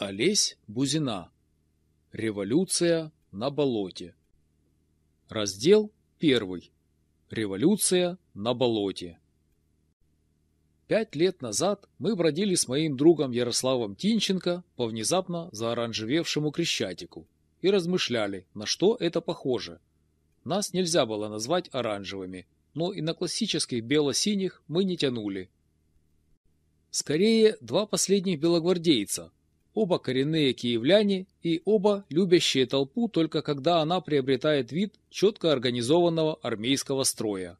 Олесь Бузина. Революция на болоте. Раздел 1. Революция на болоте. Пять лет назад мы бродили с моим другом Ярославом Тинченко по внезапно заоранжевевшему Крещатику и размышляли, на что это похоже. Нас нельзя было назвать оранжевыми, но и на классических бело-синих мы не тянули. Скорее, два последних белогвардейца, оба коренные киевляне и оба любящие толпу только когда она приобретает вид четко организованного армейского строя.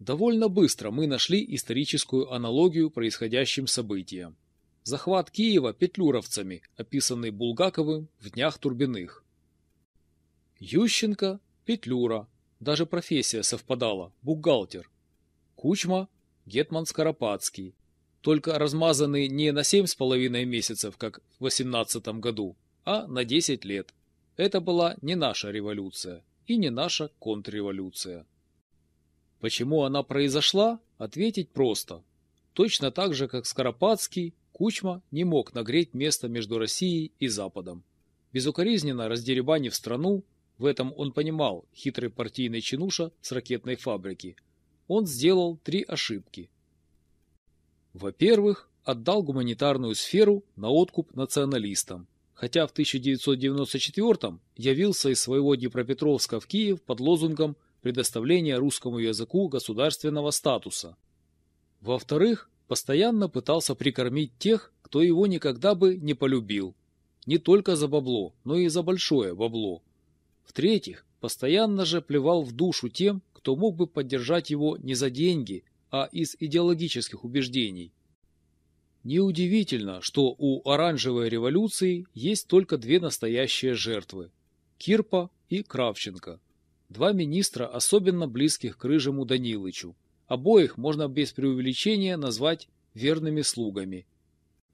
Довольно быстро мы нашли историческую аналогию происходящим событиям. Захват Киева петлюровцами, описанный Булгаковым в «Днях Турбиных». Ющенко – Петлюра, даже профессия совпадала – бухгалтер. Кучма – Гетман Скоропадский, только размазанный не на семь с половиной месяцев, как в восемнадцатом году, а на десять лет. Это была не наша революция и не наша контрреволюция. Почему она произошла, ответить просто. Точно так же, как Скоропадский, Кучма не мог нагреть место между Россией и Западом. Безукоризненно раздеребанив страну, в этом он понимал хитрый партийный чинуша с ракетной фабрики, он сделал три ошибки – во-первых, отдал гуманитарную сферу на откуп националистам, хотя в 1994 явился из своего Днепропетровска в Киев под лозунгом предоставления русскому языку государственного статуса. Во-вторых, постоянно пытался прикормить тех, кто его никогда бы не полюбил. Не только за бабло, но и за большое бабло. В-третьих, постоянно же плевал в душу тем, кто мог бы поддержать его не за деньги, а из идеологических убеждений. Неудивительно, что у оранжевой революции есть только две настоящие жертвы – Кирпа и Кравченко, два министра, особенно близких к Рыжему Данилычу. Обоих можно без преувеличения назвать верными слугами.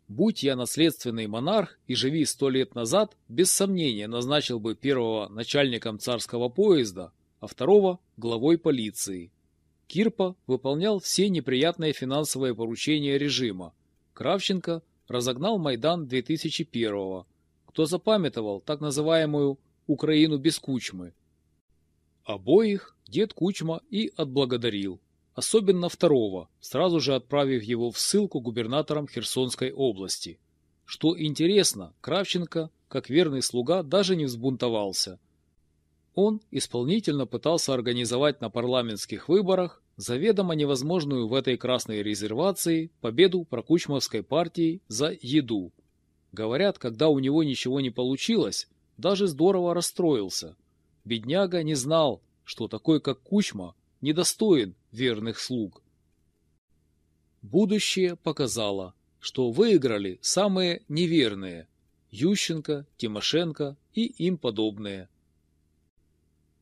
Будь я наследственный монарх и живи сто лет назад, без сомнения назначил бы первого начальником царского поезда, а второго – главой полиции. Кирпа выполнял все неприятные финансовые поручения режима. Кравченко разогнал Майдан 2001-го. Кто запамятовал так называемую «Украину без Кучмы». Обоих дед Кучма и отблагодарил. Особенно второго, сразу же отправив его в ссылку губернатором Херсонской области. Что интересно, Кравченко, как верный слуга, даже не взбунтовался – он исполнительно пытался организовать на парламентских выборах заведомо невозможную в этой красной резервации победу прокучмовской партии за еду. Говорят, когда у него ничего не получилось, даже здорово расстроился. Бедняга не знал, что такой, как Кучма, недостоин верных слуг. Будущее показало, что выиграли самые неверные – Ющенко, Тимошенко и им подобные –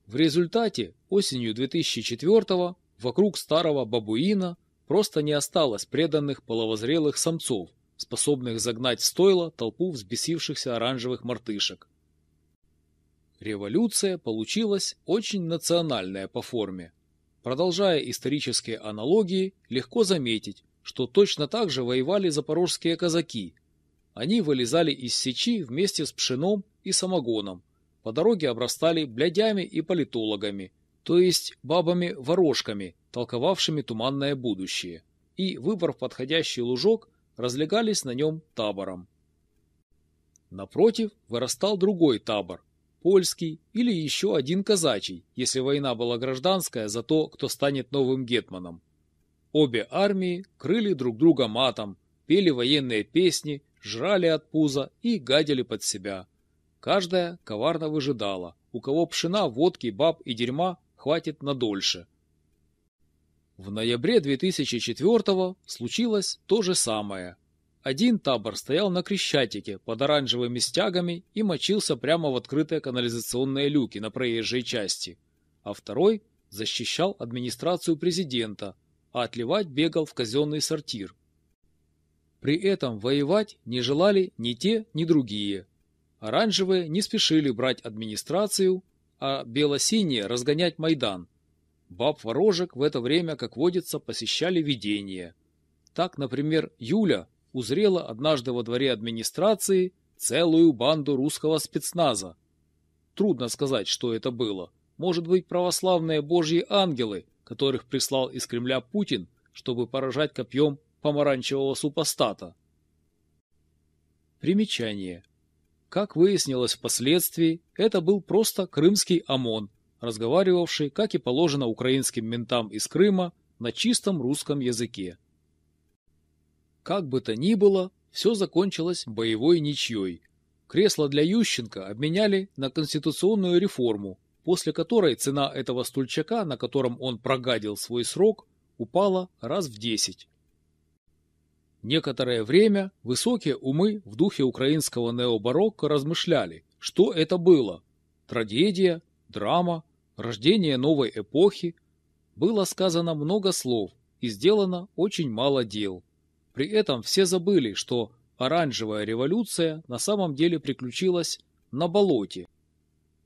в результате осенью 2004-го вокруг старого бабуина просто не осталось преданных половозрелых самцов, способных загнать в стойло толпу взбесившихся оранжевых мартышек. Революция получилась очень национальная по форме. Продолжая исторические аналогии, легко заметить, что точно так же воевали запорожские казаки. Они вылезали из сечи вместе с пшеном и самогоном, по дороге обрастали блядями и политологами, то есть бабами-ворожками, толковавшими туманное будущее, и, выбрав подходящий лужок, разлегались на нем табором. Напротив вырастал другой табор, польский или еще один казачий, если война была гражданская за то, кто станет новым гетманом. Обе армии крыли друг друга матом, пели военные песни, жрали от пуза и гадили под себя – Каждая коварно выжидала, у кого пшена, водки, баб и дерьма хватит надольше. В ноябре 2004-го случилось то же самое. Один табор стоял на Крещатике под оранжевыми стягами и мочился прямо в открытые канализационные люки на проезжей части, а второй защищал администрацию президента, а отливать бегал в казенный сортир. При этом воевать не желали ни те, ни другие. Оранжевые не спешили брать администрацию, а бело-синие разгонять Майдан. Баб-ворожек в это время, как водится, посещали видения. Так, например, Юля, узрела однажды во дворе администрации целую банду русского спецназа. Трудно сказать, что это было. Может быть, православные божьи ангелы, которых прислал из Кремля Путин, чтобы поражать копьем помаранчевого супостата. Примечание. Как выяснилось впоследствии, это был просто крымский ОМОН, разговаривавший, как и положено украинским ментам из Крыма, на чистом русском языке. Как бы то ни было, все закончилось боевой ничьей. Кресло для Ющенко обменяли на конституционную реформу, после которой цена этого стульчака, на котором он прогадил свой срок, упала раз в десять. Некоторое время высокие умы в духе украинского необарокко размышляли, что это было – трагедия, драма, рождение новой эпохи. Было сказано много слов и сделано очень мало дел. При этом все забыли, что оранжевая революция на самом деле приключилась на болоте.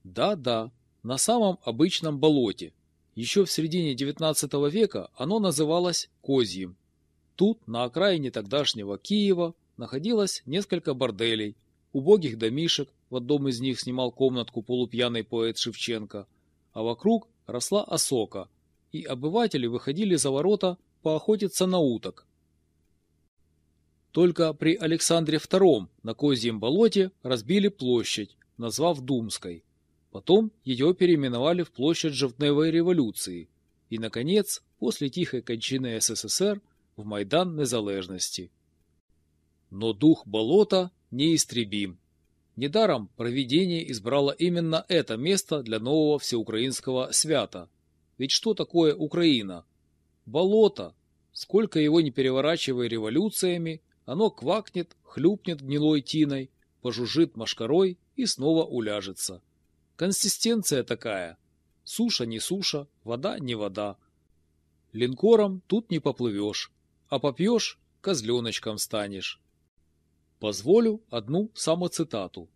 Да-да, на самом обычном болоте. Еще в середине XIX века оно называлось Козьим. Тут, на окраине тогдашнего Киева, находилось несколько борделей, убогих домишек, в одном из них снимал комнатку полупьяный поэт Шевченко, а вокруг росла осока, и обыватели выходили за ворота поохотиться на уток. Только при Александре II на Козьем болоте разбили площадь, назвав Думской. Потом ее переименовали в площадь Жовтневой революции. И, наконец, после тихой кончины СССР в Майдан Незалежности. Но дух болота неистребим. Недаром провидение избрало именно это место для нового всеукраинского свята. Ведь что такое Украина? Болото. Сколько его не переворачивая революциями, оно квакнет, хлюпнет гнилой тиной, пожужжит машкарой и снова уляжется. Консистенция такая. Суша не суша, вода не вода. Линкором тут не поплывешь, а попьешь – козленочком станешь. Позволю одну самоцитату.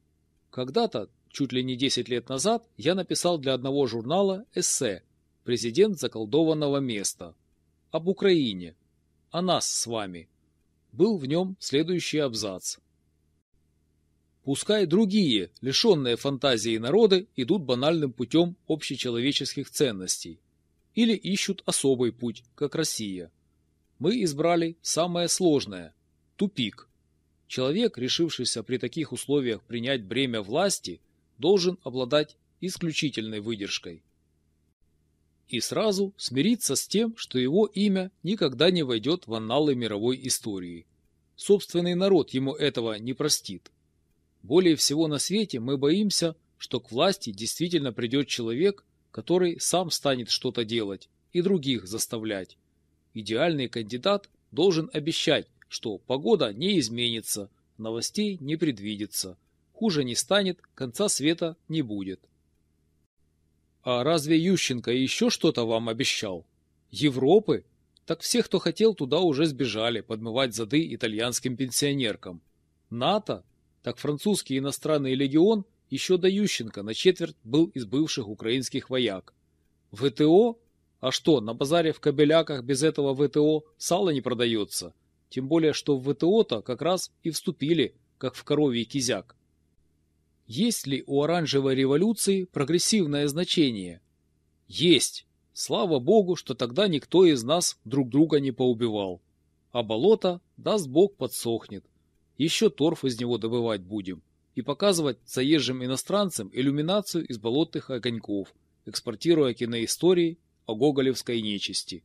Когда-то, чуть ли не 10 лет назад, я написал для одного журнала эссе «Президент заколдованного места» об Украине, о нас с вами – был в нем следующий абзац. Пускай другие, лишенные фантазии народы, идут банальным путем общечеловеческих ценностей или ищут особый путь, как Россия. Мы избрали самое сложное – тупик. Человек, решившийся при таких условиях принять бремя власти, должен обладать исключительной выдержкой. И сразу смириться с тем, что его имя никогда не войдет в анналы мировой истории. Собственный народ ему этого не простит. Более всего на свете мы боимся, что к власти действительно придет человек, который сам станет что-то делать и других заставлять. Идеальный кандидат должен обещать, что погода не изменится, новостей не предвидится, хуже не станет, конца света не будет. А разве Ющенко еще что-то вам обещал? Европы? Так все, кто хотел, туда уже сбежали подмывать зады итальянским пенсионеркам. НАТО? Так французский иностранный легион еще до Ющенко на четверть был из бывших украинских вояк. ВТО? А что, на базаре в Кобеляках без этого ВТО сало не продается? Тем более, что в ВТО-то как раз и вступили, как в коровий кизяк. Есть ли у оранжевой революции прогрессивное значение? Есть. Слава богу, что тогда никто из нас друг друга не поубивал. А болото, даст бог, подсохнет. Еще торф из него добывать будем. И показывать заезжим иностранцам иллюминацию из болотных огоньков, экспортируя киноистории о гоголевской нечисти.